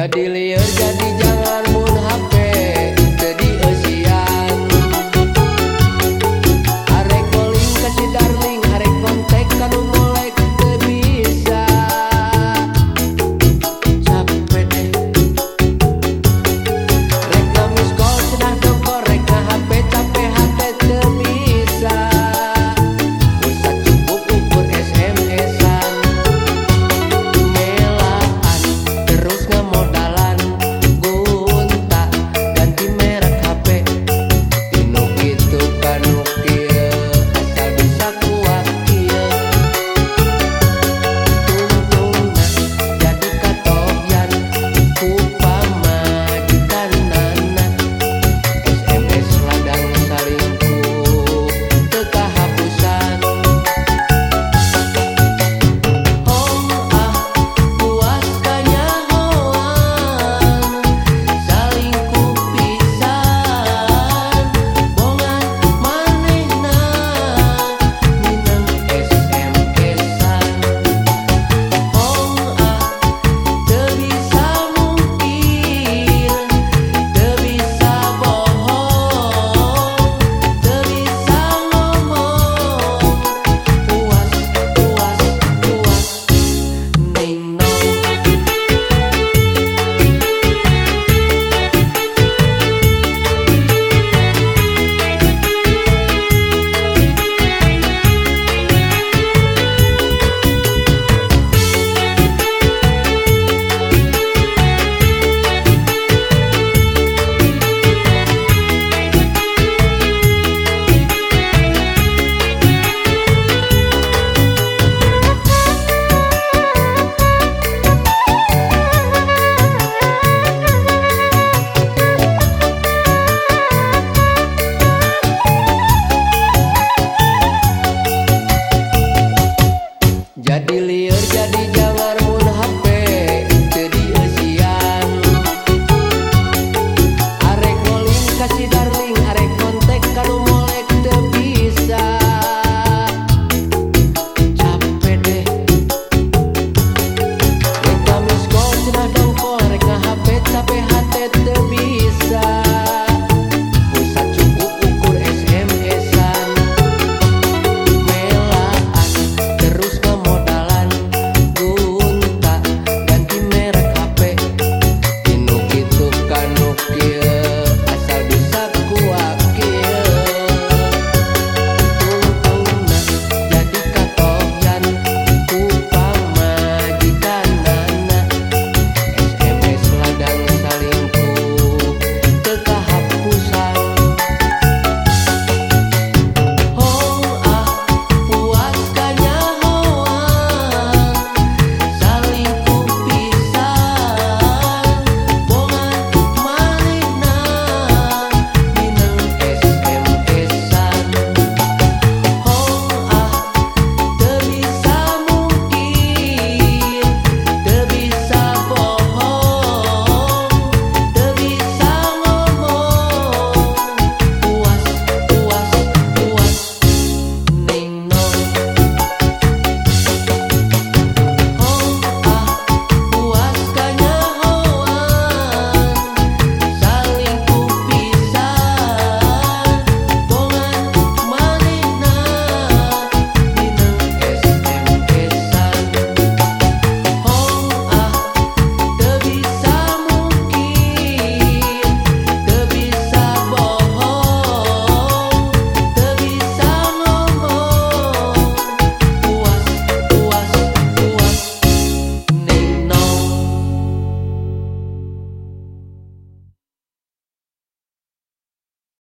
Jadi liar jadi jangan